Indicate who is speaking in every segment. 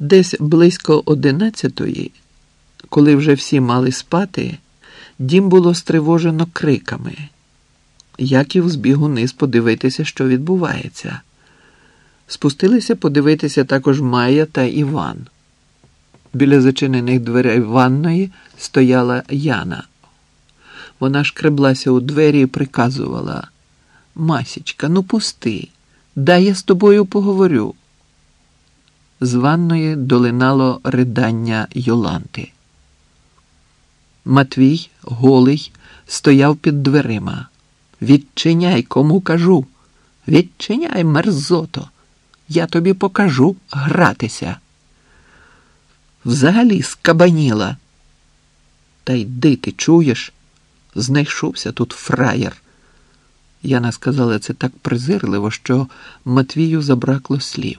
Speaker 1: Десь близько одинадцятої, коли вже всі мали спати, дім було стривожено криками. Яків збіг униз подивитися, що відбувається. Спустилися подивитися також Майя та Іван. Біля зачинених дверей ванної стояла Яна. Вона шкреблася у двері і приказувала Масічка, ну пусти, дай я з тобою поговорю. З ванної долинало ридання Йоланти. Матвій, голий, стояв під дверима. Відчиняй, кому кажу. Відчиняй, мерзото. Я тобі покажу гратися. Взагалі скабаніла. Та йди ти чуєш? Знайшовся тут фраєр. Яна сказала це так презирливо, що Матвію забракло слів.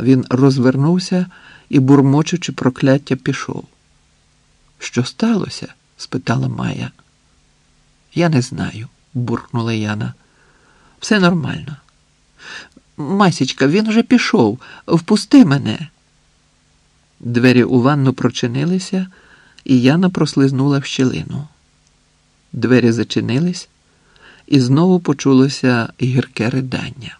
Speaker 1: Він розвернувся і, бурмочучи прокляття, пішов. Що сталося? спитала Майя. Я не знаю, буркнула Яна. Все нормально. Масічка, він вже пішов. Впусти мене. Двері у ванну прочинилися, і Яна прослизнула в щілину. Двері зачинились, і знову почулося гірке ридання.